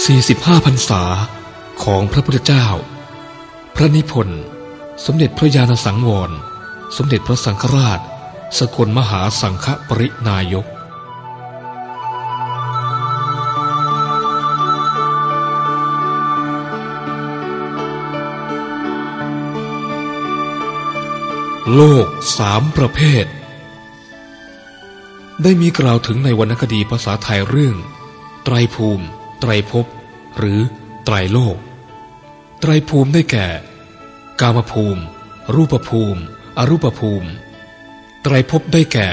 45พรรษาของพระพุทธเจ้า พระนิพนธ์ สมเด็จพระญาณสังวร สมเด็จพระสังฆราช สกลมหาสังฆปรินายกโลกสามประเภท ได้มีกล่าวถึงในวรรณคดีภาษาไทยเรื่อง ไตรภูมิ ไตรภพหรือไตรโลก ไตรภูมิได้แก่ กามภูมิ รูปภูมิ อรูปภูมิ ไตรภพได้แก่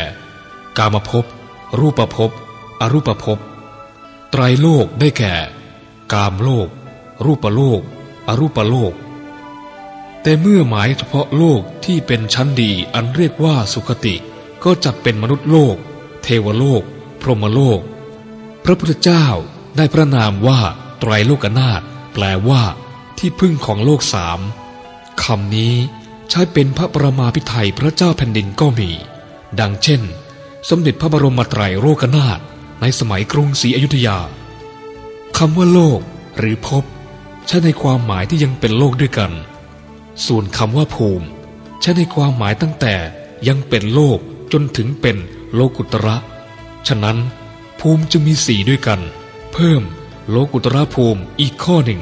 กามภพรูปภพอรูปภพไตรโลกได้แก่ กามโลก รูปโลก อรูปโลก แต่เมื่อหมายเฉพาะโลกที่เป็นชั้นดีอันเรียกว่าสุคติก็จัดเป็นมนุษย์โลก เทวโลก พรหมโลก พระพุทธเจ้า ได้พระนามว่าไตรโลกนาถแปลว่า ที่พึ่งของโลกสามคำนี้ใช้เป็นพระประมาพิไทยพระเจ้าแผ่นดินก็มี ดังเช่น สมเด็จพระบรมไตรโลกนาถในสมัยกรุงศรีอยุธยาคำว่าโลกหรือภพใช้ในความหมายที่ยังเป็นโลกด้วยกัน ส่วนคำว่าภูมิ ใช้ในความหมายตั้งแต่ยังเป็นโลกจนถึงเป็นโลกุตระ ฉะนั้นภูมิจึงมีสี่ด้วยกัน พิ่มโลกุตระภูมิอีกข้อหนึ่ง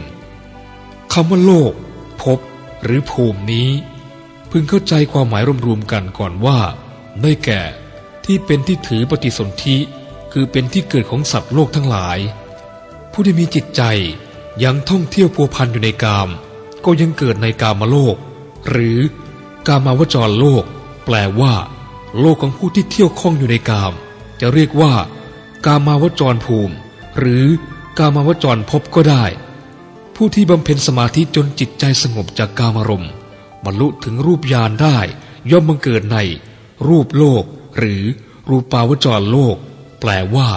คำว่าโลก ภพหรือภูมินี้ พึงเข้าใจความหมายรวมๆกันก่อนว่าได้แก่ที่เป็นที่ถือปฏิสนธิคือเป็นที่เกิดของสัตว์โลกทั้งหลาย ผู้ที่มีจิตใจยังท่องเที่ยวพัวพันอยู่ในกาม ก็ยังเกิดในกามโลก หรือกามาวจรโลก แปลว่า โลกของผู้ที่เที่ยวข้องอยู่ในกาม จะเรียกว่า กามาวจรภูมิ หรือกามาวจรพบก็ได้ ผู้ที่บำเพ็ญสมาธิจนจิตใจสงบจากกามารมณ์บรรลุถึงรูปญาณได้ ย่อมบังเกิดใน รูปโลก หรือรูปาวจรโลก แปลว่า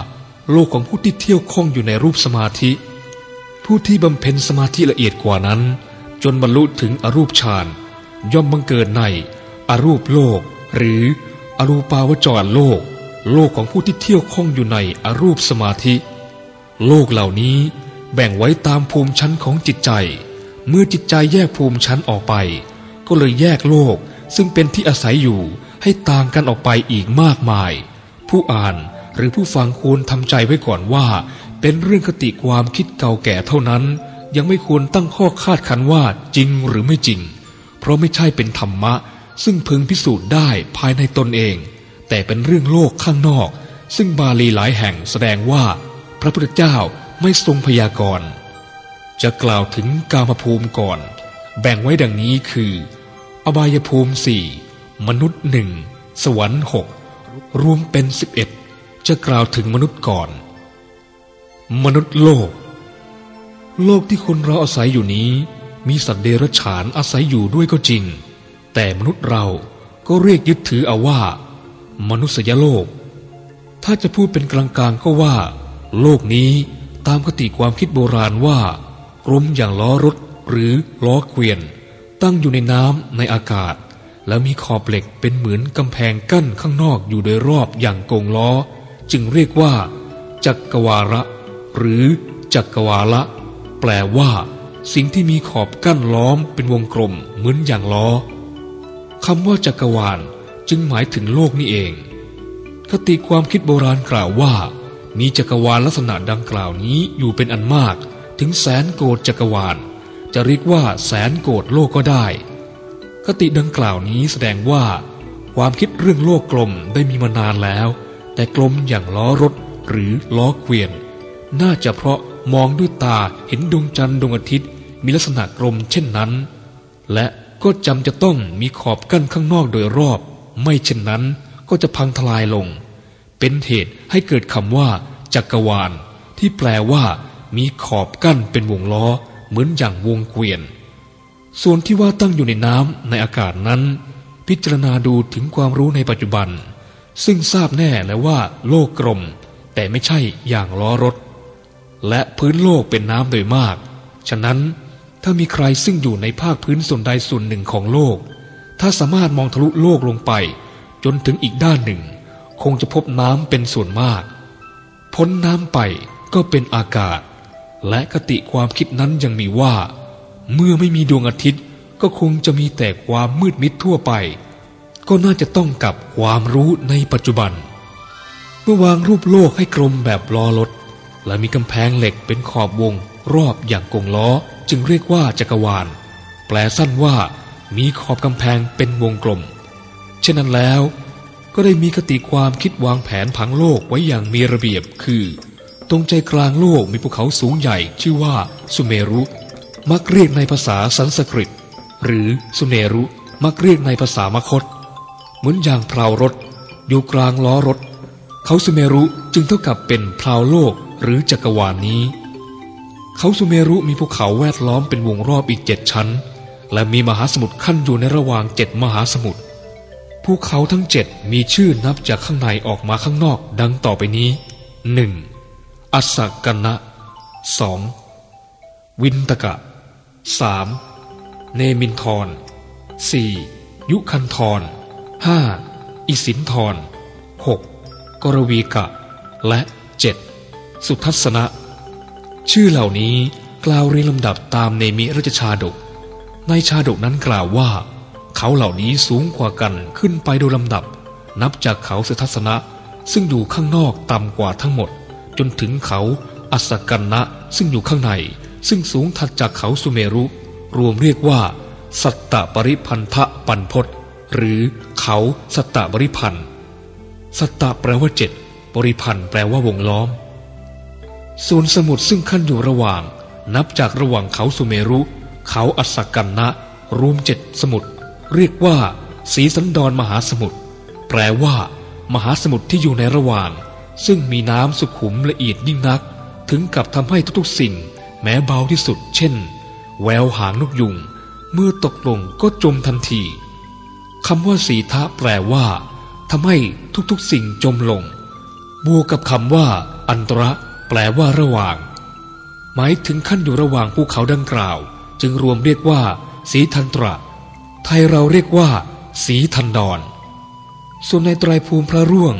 โลกของผู้ที่เที่ยวข้องอยู่ในรูปสมาธิ ผู้ที่บำเพ็ญสมาธิละเอียดกว่านั้น จนบรรลุถึงอรูปฌานย่อมบังเกิดใน อรูปโลก หรืออรูปาวจรโลก โลกของผู้ที่เที่ยวข้องอยู่ในอรูปสมาธิ โลกเหล่านี้แบ่งไว้ตามภูมิชั้นของจิตใจ เมื่อจิตใจแยกภูมิชั้นออกไป ก็เลยแยกโลกซึ่งเป็นที่อาศัยอยู่ให้ต่างกันออกไปอีกมากมาย ผู้อ่านหรือผู้ฟังควรทำใจไว้ก่อนว่า เป็นเรื่องคติความคิดเก่าแก่เท่านั้น ยังไม่ควรตั้งข้อคาดคันว่าจริงหรือไม่จริง เพราะไม่ใช่เป็นธรรมะ ซึ่งพึงพิสูจน์ได้ภายในตนเอง แต่เป็นเรื่องโลกข้างนอก ซึ่งบาลีหลายแห่งแสดงว่า พระพุทธเจ้าไม่ทรงพยากรณ์จะกล่าวถึงกามภูมิก่อน แบ่งไว้ดังนี้คือ อบายภูมิสี่มนุษย์หนึ่งสวรรค์หกรวมเป็นสิบเอ็ดจะกล่าวถึงมนุษย์ก่อน มนุษย์โลก โลกที่คนเราอาศัยอยู่นี้ มีสัตว์เดรัจฉานอาศัยอยู่ด้วยก็จริง แต่มนุษย์เราก็เรียกยึดถือเอาว่า มนุษยโลก ถ้าจะพูดเป็นกลางๆก็ว่า โลกนี้ตามคติความคิดโบราณว่ากลมอย่างล้อรถหรือล้อเกวียน ตั้งอยู่ในน้ำในอากาศ แล้วมีขอบเหล็กเป็นเหมือนกำแพงกั้นข้างนอกอยู่โดยรอบอย่างกงล้อ จึงเรียกว่า จักรวาระ หรือจักรวาละ แปลว่า สิ่งที่มีขอบกั้นล้อมเป็นวงกลมเหมือนอย่างล้อคำว่าจักรวาลจึงหมายถึงโลกนี่เอง คติความคิดโบราณกล่าวว่า มีจักรวาลลักษณะดังกล่าวนี้อยู่เป็นอันมาก ถึงแสนโกดจักรวาล จะเรียกว่าแสนโกดโลกก็ได้ คติดังกล่าวนี้แสดงว่า ความคิดเรื่องโลกกลมได้มีมานานแล้ว แต่กลมอย่างล้อรถหรือล้อเกวียน น่าจะเพราะมองด้วยตาเห็นดวงจันทร์ดวงอาทิตย์ มีลักษณะกลมเช่นนั้น และก็จำจะต้องมีขอบกั้นข้างนอกโดยรอบ ไม่เช่นนั้นก็จะพังทลายลง เป็นเหตุให้เกิดคำว่า จักรวาล ที่แปลว่า มีขอบกั้นเป็นวงล้อ เหมือนอย่างวงเกวียน ส่วนที่ว่าตั้งอยู่ในน้ำในอากาศนั้น พิจารณาดูถึงความรู้ในปัจจุบัน ซึ่งทราบแน่แล้วว่า โลกกลม แต่ไม่ใช่อย่างล้อรถ และพื้นโลกเป็นน้ำโดยมาก ฉะนั้นถ้ามีใครซึ่งอยู่ในภาคพื้นส่วนใดส่วนหนึ่งของโลก ถ้าสามารถมองทะลุโลกลงไป จนถึงอีกด้านหนึ่ง คงจะพบน้ำเป็นส่วนมาก พ้นน้ำไปก็เป็นอากาศ และคติความคิดนั้นยังมีว่า เมื่อไม่มีดวงอาทิตย์ก็คงจะมีแต่ความมืดมิดทั่วไป ก็น่าจะต้องกับความรู้ในปัจจุบัน เมื่อวางรูปโลกให้กลมแบบล้อรถ และมีกำแพงเหล็กเป็นขอบวง รอบอย่างกงล้อจึงเรียกว่าจักรวาล แปลสั้นว่ามีขอบกำแพงเป็นวงกลม เช่นนั้นแล้ว ก็ได้มีคติความคิดวางแผนผังโลกไว้อย่างมีระเบียบคือ ตรงใจกลางโลกมีภูเขาสูงใหญ่ชื่อว่าสุเมรุ มักเรียกในภาษาสันสกฤต หรือสุเนรุมักเรียกในภาษามคต เหมือนอย่างพราวรถ อยู่กลางล้อรถ เขาสุเมรุจึงเท่ากับเป็นพราวโลกหรือจักรวาลนนี้ เขาสุเมรุมีภูเขาแวดล้อมเป็นวงรอบอีกเจ็ดชั้น และมีมหาสมุทรขั้นอยู่ในระหว่างเจ็ดมหาสมุทร ภูเขาทั้งเจ็ดมีชื่อนับจากข้างในออกมาข้างนอกดังต่อไปนี้หนึ่งอัสกันะสองวินตกะสามเนมินทรสี่ยุคันทรห้าอิสินทรหกกรวีกะ และเจ็ดสุทัศนะ ชื่อเหล่านี้กล่าวเรียงลำดับตามเนมิราชชาดก ในชาดกนั้นกล่าวว่า เขาเหล่านี้สูงกว่ากันขึ้นไปโดยลำดับ นับจากเขาสุทัศนะ ซึ่งอยู่ข้างนอกต่ำกว่าทั้งหมด จนถึงเขาอัสกันนะซึ่งอยู่ข้างใน ซึ่งสูงถัดจากเขาสุเมรุ รวมเรียกว่า สัตตปริพันธะปันพศหรือเขาสัตตบริพันธ์สัตตแปลว่าเจ็ดบริพันธ์แปลว่าวงล้อม ส่วนสมุทรซึ่งขั้นอยู่ระหว่าง นับจากระหว่างเขาสุเมรุ เขาอัสกันนะรวมเจ็ดสมุทร เรียกว่า สีสันดรมหาสมุทรแปลว่า มหาสมุทรที่อยู่ในระหว่าง ซึ่งมีน้ำสุขุมละเอียดยิ่งนัก ถึงกับทำให้ทุกๆสิ่ง แม้เบาที่สุด เช่น แววหางนกยุง เมื่อตกลงก็จมทันทีคำว่าสีทะแปลว่าทำให้ทุกๆสิ่งจมลง บวกกับคำว่า อันตระ แปลว่าระหว่าง หมายถึงขั้นอยู่ระหว่างภูเขาดังกล่าว จึงรวมเรียกว่า สีทันตระ ไทยเราเรียกว่า สีทันดอน ส่วนในไตรภูมิพระร่วง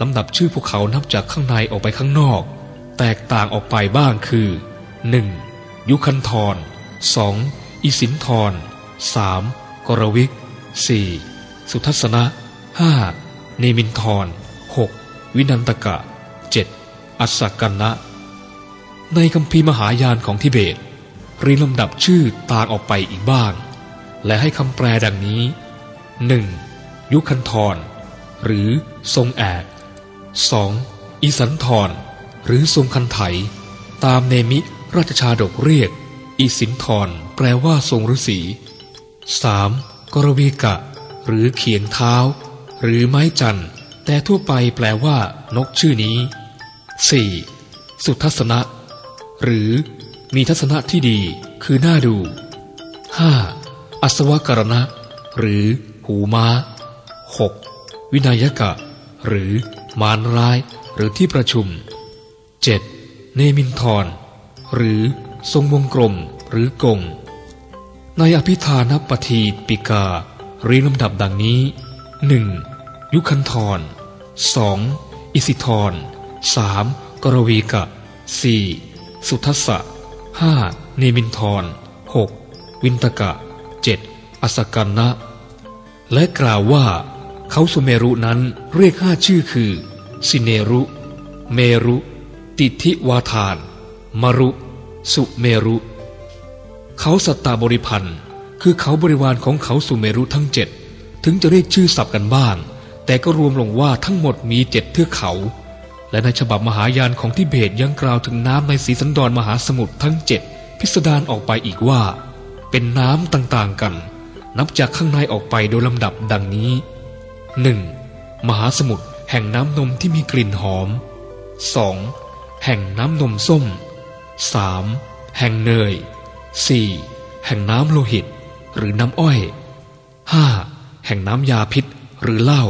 ลำดับชื่อภูเขานับจากข้างในออกไปข้างนอก แตกต่างออกไปบ้างคือ 1. ยุคันธร 2. อิสินธร 3. กรวิก 4. สุทัศนะ 5. เนมินทร 6. วินันตกะ 7. อัสสกันนะ ในคำพีมหายานของทิเบตเรียงลำดับชื่อต่างออกไปอีกบ้าง และให้คำแปลดังนี้ 1. ยุคันธรหรือทรงแอก 2. อิสันธรหรือทรงคันไถ ตามเนมิราชชาดกเรียก อิสินธรแปลว่าทรงฤาษี 3. กรวีกะ หรือเขียงเท้า หรือไม้จันแต่ทั่วไปแปลว่านกชื่อนี้ 4. สุทัศนะ หรือมีทัศนะที่ดีคือน่าดู 5. อัศวกรณะ หรือหูม้า 6. วินัยกะ หรือมารร้ายหรือที่ประชุม 7. เนมินทร หรือทรงวงกลมหรือกงในอภิธานปฏีปิกาเรียงลำดับดังนี้ 1. ยุคันธร 2. อิสิธร 3. กรวีกะ 4. สุทัสสะ 5. เนมินทร 6. วินตกะ 7. อสกันนะ และกล่าวว่า เขาสุเมรุนั้นเรียกห้าชื่อคือ สิเนรุ เมรุ ติทิวาทาน มรุ สุเมรุ เขาสัตตาบริพันธ์ คือเขาบริวารของเขาสุเมรุทั้งเจ็ดถึงจะเรียกชื่อสับกันบ้าง แต่ก็รวมลงว่าทั้งหมดมีเจ็ดเทือกเขา และในฉบับมหายานของทิเบตยังกล่าวถึงน้ำในสีสันดรมหาสมุทรทั้งเจ็ดพิสดารออกไปอีกว่า เป็นน้ำต่างๆกัน นับจากข้างในออกไปโดยลำดับดังนี้ 1. มหาสมุทรแห่งน้ำนมที่มีกลิ่นหอม 2. แห่งน้ำนมส้ม 3. แห่งเนย 4. แห่งน้ำโลหิต หรือน้ำอ้อย 5. แห่งน้ำยาพิษหรือเหล้า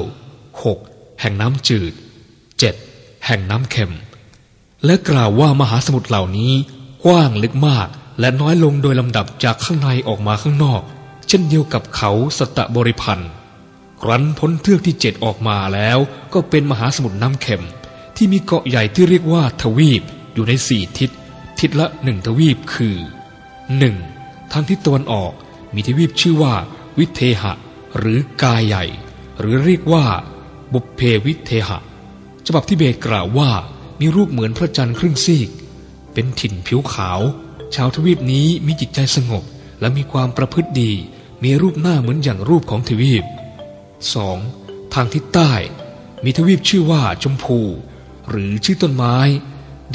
6. แห่งน้ำจืด 7. แห่งน้ำเค็ม และกล่าวว่ามหาสมุทรเหล่านี้กว้างลึกมาก และน้อยลงโดยลำดับจากข้างในออกมาข้างนอก เช่นเดียวกับเขาสตะบริพันธ์ครั้นพ้นเทือกที่เจ็ดออกมาแล้วก็เป็นมหาสมุทรน้ำเค็ม ที่มีเกาะใหญ่ที่เรียกว่าทวีปอยู่ในสี่ทิศททิศละหนึ่งทวีปคือ 1. ทางทิศตะวันออกมีทวีปชื่อว่า วิเทหะ หรือกายใหญ่ หรือเรียกว่า บุพเพวิเทหะ ฉบับที่เบตกล่าวว่ามีรูปเหมือนพระจันทร์ครึ่งซีก เป็นถิ่นผิวขาว ชาวทวีปนี้มีจิตใจสงบและมีความประพฤติดี มีรูปหน้าเหมือนอย่างรูปของทวีป 2. ทางทิศใต้ มีทวีปชื่อว่าชมพู หรือชื่อต้นไม้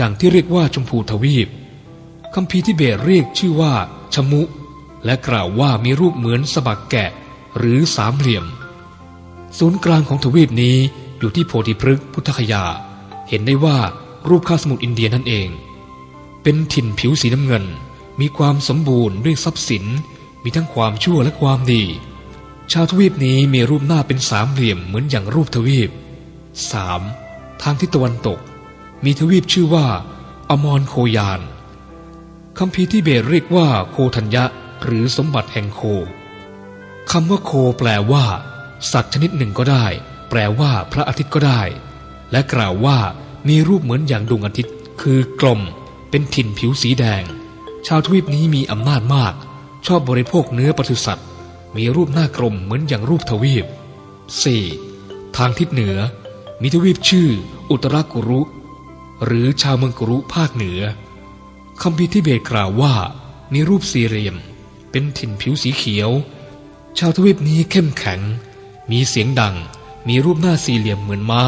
ดังที่เรียกว่าชมพูทวีปคำพีที่เบตเรียกชื่อว่าชมุ และกล่าวว่ามีรูปเหมือนสะบักแกะ หรือสามเหลี่ยม ศูนย์กลางของทวีปนี้อยู่ที่โพธิพฤกษ์พุทธคยา เห็นได้ว่ารูปข้าสมุทรอินเดียนั่นเอง เป็นถิ่นผิวสีน้ำเงิน มีความสมบูรณ์ด้วยทรัพย์สิน มีทั้งความชั่วและความดี ชาวทวีปนี้มีรูปหน้าเป็นสามเหลี่ยมเหมือนอย่างรูปทวีป 3. ทางทิศตะวันตก มีทวีปชื่อว่า อมรโคยานคำพีที่เบตเรียกว่าโคทัญญะ หรือสมบัติแห่งโคคำว่าโคแปลว่า สัตว์ชนิดหนึ่งก็ได้ แปลว่าพระอาทิตย์ก็ได้ และกล่าวว่ามีรูปเหมือนอย่างดวงอาทิตย์ คือกลม เป็นถิ่นผิวสีแดง ชาวทวีปนี้มีอำนาจมาก ชอบบริโภคเนื้อปศุสัตว์ มีรูปหน้ากลมเหมือนอย่างรูปทวีป 4. ทางทิศเหนือ มีทวีปชื่อ อุตรากุรุ หรือชาวเมืองกุรุภาคเหนือคำพีที่เบตกล่าวว่า มีรูปสี่เหลี่ยม เป็นถิ่นผิวสีเขียว ชาวทวีปนี้เข้มแข็ง มีเสียงดัง มีรูปหน้าสี่เหลี่ยมเหมือนม้า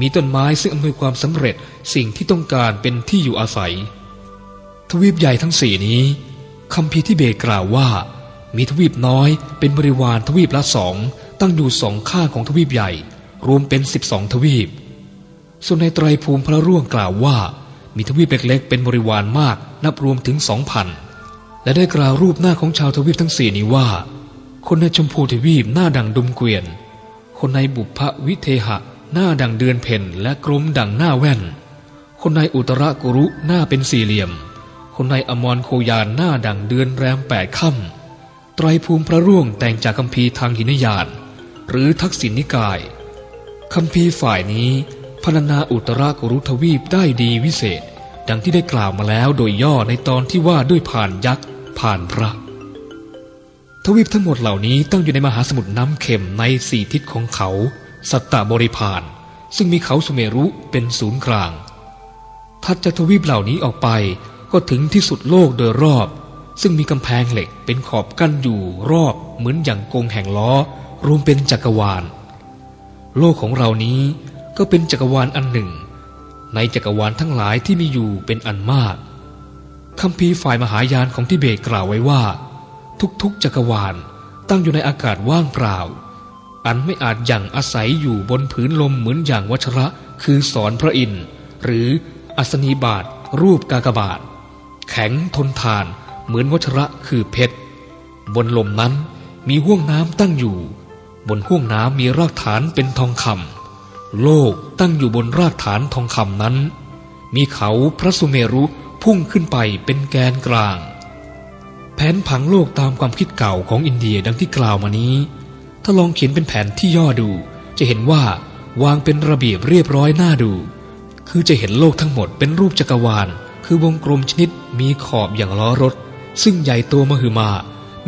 มีต้นไม้ซึ่งอำนวยความสำเร็จสิ่งที่ต้องการเป็นที่อยู่อาศัย ทวีปใหญ่ทั้งสี่นี้คำพีที่เบตกล่าวว่า มีทวีปน้อยเป็นบริวารทวีปละสองตั้งอยู่สองข้างของทวีปใหญ่ รวมเป็นสิบสองทวีป ส่วนในไตรภูมิพระร่วงกล่าวว่า มีทวีปเล็กๆ เป็นบริวารมากนับรวมถึงสองพันและได้กล่าวรูปหน้าของชาวทวีปทั้งสี่นี้ว่า คนในชมพูทวีปหน้าดังดุมเกวียน คนในบุพวิเทหะ หน้าดังเดือนเพ่นและกลมดังหน้าแว่น คนในอุตรกุรุหน้าเป็นสี่เหลี่ยม คนในอมรโคยานหน้าดังเดือนแรมแปดค่ำไตรภูมิพระร่วงแต่งจากคำพีทางหินยานหรือทักษิณนิกายคำพีฝ่ายนี้พรรณนาอุตรากุรุทวีปได้ดีวิเศษ ดังที่ได้กล่าวมาแล้วโดยย่อในตอนที่ว่าด้วยผ่านยักษ์ผ่านพระ ทวีปทั้งหมดเหล่านี้ตั้งอยู่ในมหาสมุทรน้ำเข็มในสี่ทิศของเขา สัตตบริพานซึ่งมีเขาสุเมรุเป็นศูนย์กลาง ถัดจากทวีปเหล่านี้ออกไปก็ถึงที่สุดโลกโดยรอบ ซึ่งมีกำแพงเหล็กเป็นขอบกั้นอยู่รอบเหมือนอย่างกงแห่งล้อ รวมเป็นจักรวาล โลกของเรานี้ก็เป็นจักรวาลอันหนึ่ง ในจักรวาลทั้งหลายที่มีอยู่เป็นอันมากคำพีฝ่ายมหายานของทิเบตกล่าวไว้ว่า ทุกๆจักรวาลตั้งอยู่ในอากาศว่างเปล่า อันไม่อาจยังอาศัยอยู่บนผืนลมเหมือนอย่างวัชระ คือสอนพระอินทร์หรืออัศนีบาท รูปกากบาท แข็งทนทาน เหมือนวัชระคือเพชร บนลมนั้นมีห้วงน้ำตั้งอยู่ บนห้วงน้ำมีรากฐานเป็นทองคำโลกตั้งอยู่บนรากฐานทองคำนั้น มีเขาพระสุเมรุพุ่งขึ้นไปเป็นแกนกลาง แผนผังโลกตามความคิดเก่าของอินเดียดังที่กล่าวมานี้ ถ้าลองเขียนเป็นแผนที่ย่อดู จะเห็นว่าวางเป็นระเบียบเรียบร้อยน่าดู คือจะเห็นโลกทั้งหมดเป็นรูปจักรวาล คือวงกลมชนิดมีขอบอย่างล้อรถ ซึ่งใหญ่โตมหึมา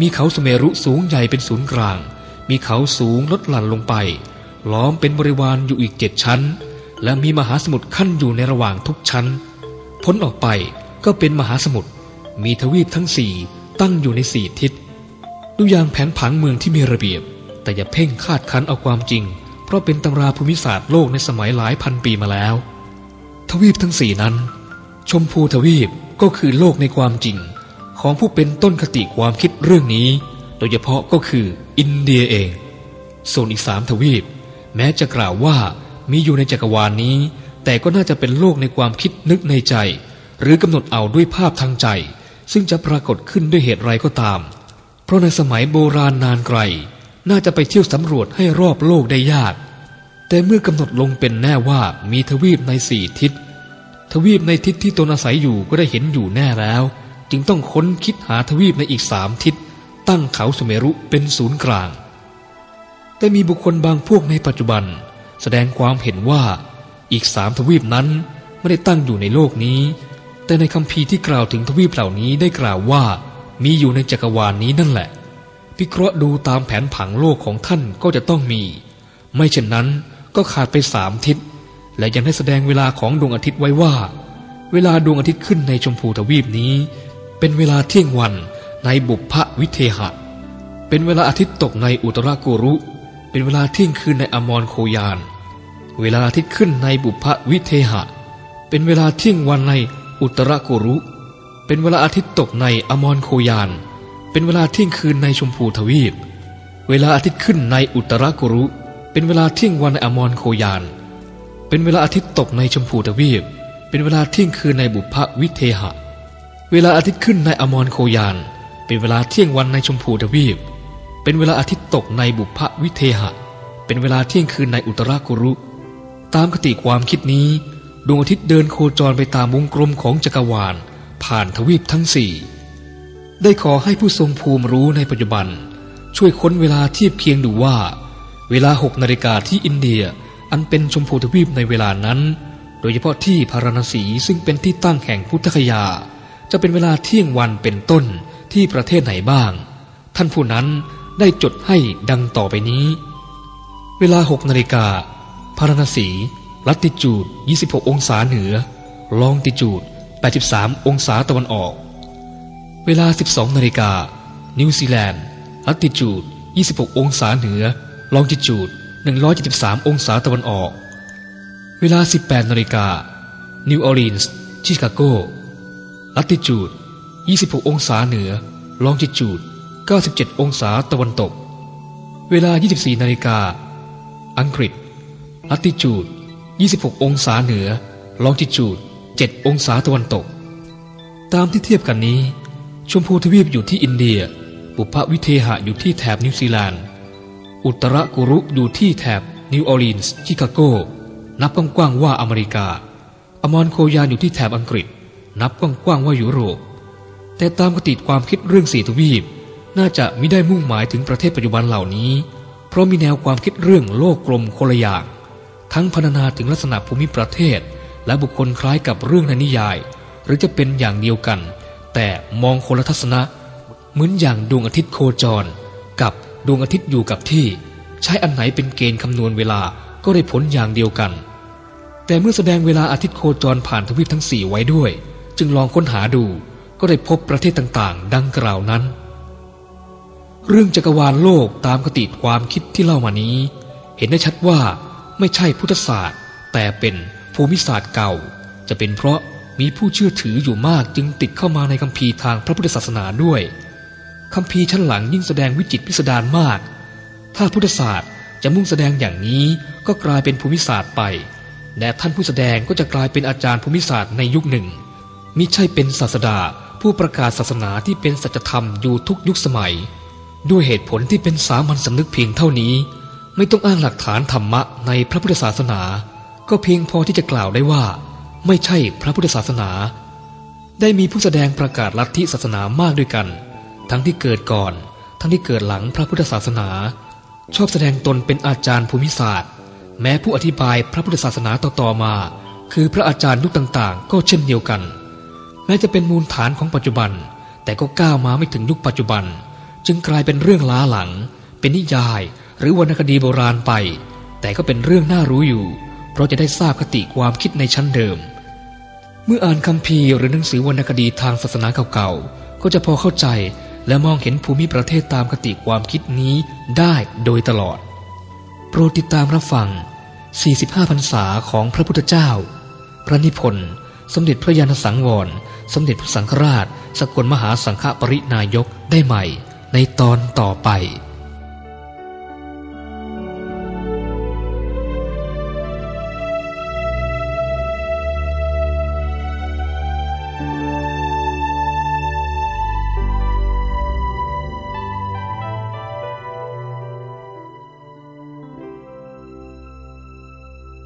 มีเขาสเมรุสูงใหญ่เป็นศูนย์กลาง มีเขาสูงลดหลั่นลงไป ล้อมเป็นบริวารอยู่อีกเจ็ดชั้น และมีมหาสมุทรขั้นอยู่ในระหว่างทุกชั้น พ้นออกไปก็เป็นมหาสมุทร มีทวีปทั้งสี่ตั้งอยู่ในสี่ทิศดูอย่างแผนผังเมืองที่มีระเบียบ แต่อย่าเพ่งคาดคันเอาความจริง เพราะเป็นตำราภูมิศาสตร์โลกในสมัยหลายพันปีมาแล้ว ทวีปทั้งสี่นั้น ชมพูทวีปก็คือโลกในความจริง ของผู้เป็นต้นคติความคิดเรื่องนี้ โดยเฉพาะก็คืออินเดียเองส่วนอีกสามทวีป แม้จะกล่าวว่ามีอยู่ในจักรวาลนนี้ แต่ก็น่าจะเป็นโลกในความคิดนึกในใจ หรือกำหนดเอาด้วยภาพทางใจ ซึ่งจะปรากฏขึ้นด้วยเหตุไรก็ตาม เพราะในสมัยโบราณนานไกล น่าจะไปเที่ยวสำรวจให้รอบโลกได้ยาก แต่เมื่อกำหนดลงเป็นแน่ว่ามีทวีปในสี่ทิศ ทวีปในทิศที่ตนอาศัยอยู่ก็ได้เห็นอยู่แน่แล้ว จึงต้องค้นคิดหาทวีปในอีกสามทิศ ตั้งเขาสมรุเป็นศูนย์กลาง แต่มีบุคคลบางพวกในปัจจุบัน แสดงความเห็นว่าอีกสามทวีปนั้นไม่ได้ตั้งอยู่ในโลกนี้ แต่ในคำพีที่กล่าวถึงทวีปเหล่านี้ได้กล่าวว่า มีอยู่ในจักรวาลนนี้นั่นแหละ วิเคราะห์ดูตามแผนผังโลกของท่านก็จะต้องมี ไม่เช่นนั้นก็ขาดไปสามทิศ และยังได้แสดงเวลาของดวงอาทิตย์ไว้ว่า เวลาดวงอาทิตย์ขึ้นในชมพูทวีปนี้ เป็นเวลาเที่ยงวันในบุพพวิเทหะ เป็นเวลาอาทิตย์ตกในอุตรากุรุ เป็นเวลาเที่ยงคืนในอมรโคยาน เวลาอาทิตย์ขึ้นในบุพพวิเทหะ เป็นเวลาเที่ยงวันในอุตรากุรุ เป็นเวลาอาทิตย์ตกในอมรโคยานเเป็นเวลาเที่ยงคืนในชมพูทวีป เวลาอาทิตย์ขึ้นในอุตรากุรุ เป็นเวลาเที่ยงวันในอมรโคยาน เป็นเวลาอาทิตย์ตกในชมพูทวีป เป็นเวลาเที่ยงคืนในบุพพวิเทหะ เวลาอาทิตย์ขึ้นในอมรโคยาน เป็นเวลาเที่ยงวันในชมพูทวีป เป็นเวลาอาทิตย์ตกในบุพพวิเทหะ เป็นเวลาเที่ยงคืนในอุตรากุรุ ตามคติความคิดนี้ดวงอาทิตย์เดินโคจรไปตามวงกลมของจักรวาล ผ่านทวีปทั้งสี่ ได้ขอให้ผู้ทรงภูมิรู้ในปัจจุบัน ช่วยค้นเวลาเทียบเคียงดูว่า เวลาหกนาฬิกาที่อินเดียอันเป็นชมพูทวีปในเวลานั้น โดยเฉพาะที่พาราณสีซึ่งเป็นที่ตั้งแห่งพุทธคยา จะเป็นเวลาเที่ยงวันเป็นต้นที่ประเทศไหนบ้าง ท่านผู้นั้นได้จดให้ดังต่อไปนี้ เวลาหกนาฬิกาพาราณสีลัติจูด 26 องศาเหนือ ลองติจูด 83 องศาตะวันออก เวลา 12 นาฬิกา นิวซีแลนด์ ละติจูด 26 องศาเหนือ ลองจิจูด 173 องศาตะวันออก เวลา 18 นาฬิกา นิวออร์ลีนส์ ชิคาโก ละติจูด 26 องศาเหนือ ลองจิจูด 97 องศาตะวันตก เวลา 24 นาฬิกา อังกฤษ ละติจูด 26 องศาเหนือ ลองจิจูด 7 องศาตะวันตก ตามที่เทียบกันนี้ ชมพูทวีปอยู่ที่อินเดียบุพวิเทหะอยู่ที่แถบนิวซีแลนด์ อุตรกุรุอยู่ที่แถบนิวออร์ลีนส์ชิคาโก นับกว้างๆว่าอเมริกา อมรโคยานอยู่ที่แถบอังกฤษ นับกว้างๆว่ายุโรป แต่ตามกติความคิดเรื่องสี่ทวีป น่าจะไม่ได้มุ่งหมายถึงประเทศปัจจุบันเหล่านี้ เพราะมีแนวความคิดเรื่องโลกกลมคนละอย่าง ทั้งพรรณนาถึงลักษณะภูมิประเทศ และบุคคลคล้ายกับเรื่องในนิยาย หรือจะเป็นอย่างเดียวกัน แต่มองคนละทัศนะ เหมือนอย่างดวงอาทิตย์โคจร กับดวงอาทิตย์อยู่กับที่ ใช้อันไหนเป็นเกณฑ์คำนวณเวลาก็ได้ผลอย่างเดียวกัน แต่เมื่อแสดงเวลาอาทิตย์โคจรผ่านทวีปทั้งสี่ไว้ด้วย จึงลองค้นหาดูก็ได้พบประเทศต่างๆ ดังกล่าวนั้น เรื่องจักรวาลโลกตามคติความคิดที่เล่ามานี้ เห็นได้ชัดว่าไม่ใช่พุทธศาสตร์ แต่เป็นภูมิศาสตร์เก่า จะเป็นเพราะ มีผู้เชื่อถืออยู่มากจึงติดเข้ามาในคัมภีร์ทางพระพุทธศาสนาด้วยคัมภีร์ชั้นหลังยิ่งแสดงวิจิตพิสดารมาก ถ้าพุทธศาสตร์จะมุ่งแสดงอย่างนี้ก็กลายเป็นภูมิศาสตร์ไป และท่านผู้แสดงก็จะกลายเป็นอาจารย์ภูมิศาสตร์ในยุคหนึ่งมิใช่เป็นศาสดาผู้ประกาศศาสนาที่เป็นสัจธรรมอยู่ทุกยุคสมัย ด้วยเหตุผลที่เป็นสามัญสำนึกเพียงเท่านี้ ไม่ต้องอ้างหลักฐานธรรมะในพระพุทธศาสนา ก็เพียงพอที่จะกล่าวได้ว่า ไม่ใช่พระพุทธศาสนา ได้มีผู้แสดงประกาศลัทธิศาสนามากด้วยกัน ทั้งที่เกิดก่อน ทั้งที่เกิดหลังพระพุทธศาสนา ชอบแสดงตนเป็นอาจารย์ภูมิศาสตร์ แม้ผู้อธิบายพระพุทธศาสนาต่อๆมา คือพระอาจารย์ยุคต่างๆ ก็เช่นเดียวกันแม้จะเป็นมูลฐานของปัจจุบัน แต่ก็ก้าวมาไม่ถึงยุคปัจจุบัน จึงกลายเป็นเรื่องล้าหลัง เป็นนิยาย หรือวรรณคดีโบราณไป แต่ก็เป็นเรื่องน่ารู้อยู่ เพราะจะได้ทราบคติความคิดในชั้นเดิม เมื่ออ่านคัมภีหรือหนังสือวรรณคดีทางศาสนาเก่าๆ ก็จะพอเข้าใจและมองเห็นภูมิประเทศตามคติความคิดนี้ได้โดยตลอด โปรดติดตามรับฟัง 45 พรรษาของพระพุทธเจ้า พระนิพนธ์ สมเด็จพระยาณสังวร สมเด็จพระสังฆราช สกลมหาสังฆปรินายกได้ใหม่ ในตอนต่อไป